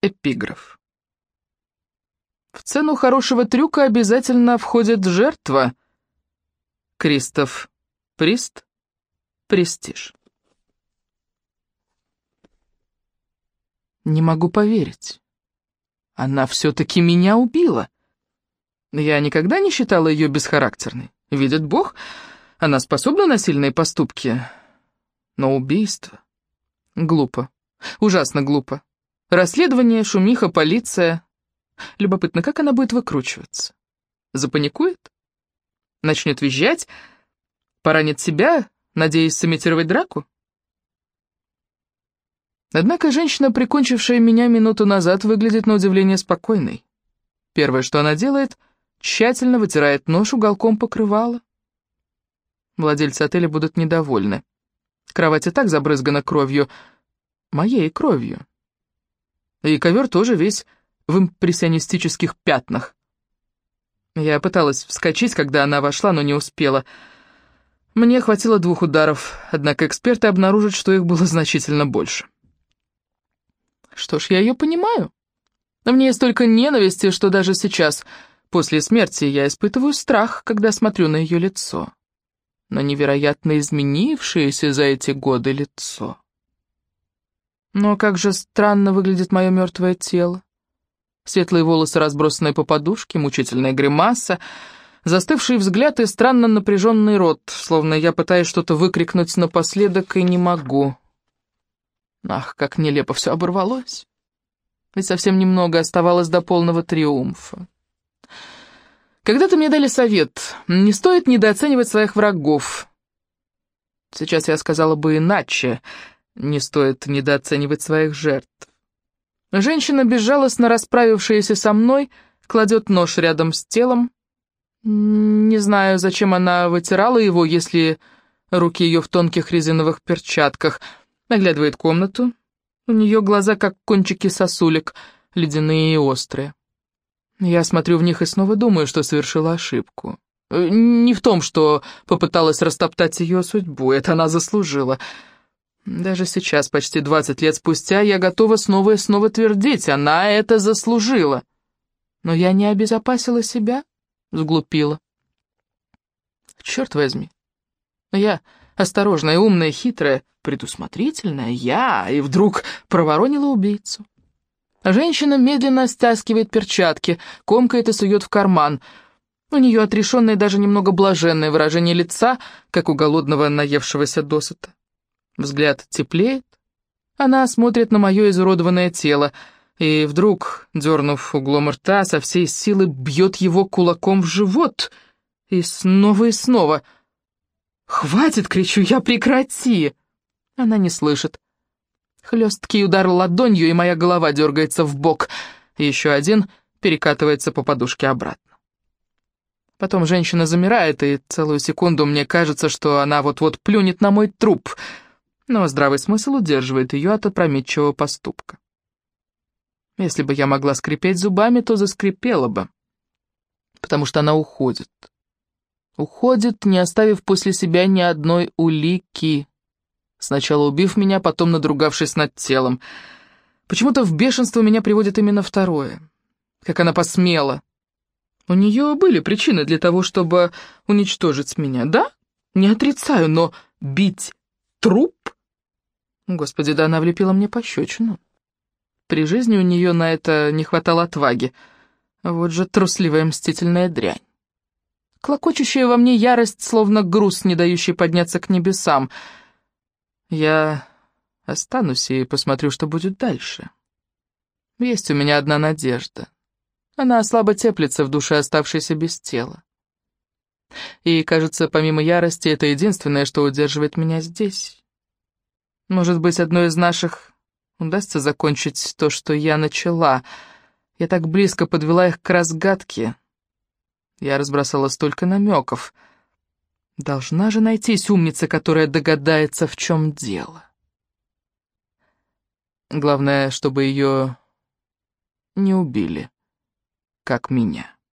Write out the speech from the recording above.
Эпиграф. В цену хорошего трюка обязательно входит жертва. Кристоф Прист. Престиж. Не могу поверить. Она все-таки меня убила. Я никогда не считала ее бесхарактерной. Видит Бог, она способна на сильные поступки. Но убийство... Глупо. Ужасно глупо. Расследование, шумиха, полиция. Любопытно, как она будет выкручиваться? Запаникует? Начнет визжать? Поранит себя, надеясь сымитировать драку? Однако женщина, прикончившая меня минуту назад, выглядит на удивление спокойной. Первое, что она делает, тщательно вытирает нож уголком покрывала. Владельцы отеля будут недовольны. Кровать и так забрызгана кровью, моей кровью. И ковер тоже весь в импрессионистических пятнах. Я пыталась вскочить, когда она вошла, но не успела. Мне хватило двух ударов, однако эксперты обнаружат, что их было значительно больше. Что ж, я ее понимаю. В ней столько ненависти, что даже сейчас, после смерти, я испытываю страх, когда смотрю на ее лицо. На невероятно изменившееся за эти годы лицо. Но как же странно выглядит мое мертвое тело. Светлые волосы, разбросанные по подушке, мучительная гримаса, застывший взгляд и странно напряженный рот, словно я пытаюсь что-то выкрикнуть напоследок и не могу. Ах, как нелепо все оборвалось. Ведь совсем немного оставалось до полного триумфа. Когда-то мне дали совет, не стоит недооценивать своих врагов. Сейчас я сказала бы иначе — не стоит недооценивать своих жертв. Женщина, безжалостно расправившаяся со мной, кладет нож рядом с телом. Не знаю, зачем она вытирала его, если руки ее в тонких резиновых перчатках. Наглядывает комнату. У нее глаза, как кончики сосулек, ледяные и острые. Я смотрю в них и снова думаю, что совершила ошибку. Не в том, что попыталась растоптать ее судьбу, это она заслужила — даже сейчас, почти 20 лет спустя, я готова снова и снова твердить, она это заслужила. Но я не обезопасила себя, сглупила. Черт возьми. Я осторожная, умная, хитрая, предусмотрительная, я, и вдруг проворонила убийцу. Женщина медленно стаскивает перчатки, комкает и сует в карман. У нее отрешенное даже немного блаженное выражение лица, как у голодного наевшегося досыта. Взгляд теплеет. Она смотрит на мое изуродованное тело, и вдруг, дернув углом рта, со всей силы бьет его кулаком в живот. И снова и снова. «Хватит!» — кричу я, «прекрати!» Она не слышит. Хлесткий удар ладонью, и моя голова дергается в бок. Еще один перекатывается по подушке обратно. Потом женщина замирает, и целую секунду мне кажется, что она вот-вот плюнет на мой труп — но здравый смысл удерживает ее от опрометчивого поступка. Если бы я могла скрипеть зубами, то заскрипела бы, потому что она уходит. Уходит, не оставив после себя ни одной улики. Сначала убив меня, потом надругавшись над телом. Почему-то в бешенство меня приводит именно второе. Как она посмела. У нее были причины для того, чтобы уничтожить меня, да? Не отрицаю, но бить труп Господи, да она влепила мне пощечину. При жизни у нее на это не хватало отваги. Вот же трусливая мстительная дрянь. Клокочущая во мне ярость, словно груз, не дающий подняться к небесам. Я останусь и посмотрю, что будет дальше. Есть у меня одна надежда. Она слабо теплится в душе, оставшейся без тела. И, кажется, помимо ярости, это единственное, что удерживает меня здесь. Может быть, одной из наших удастся закончить то, что я начала. Я так близко подвела их к разгадке. Я разбросала столько намеков. Должна же найтись умница, которая догадается, в чем дело. Главное, чтобы ее не убили, как меня.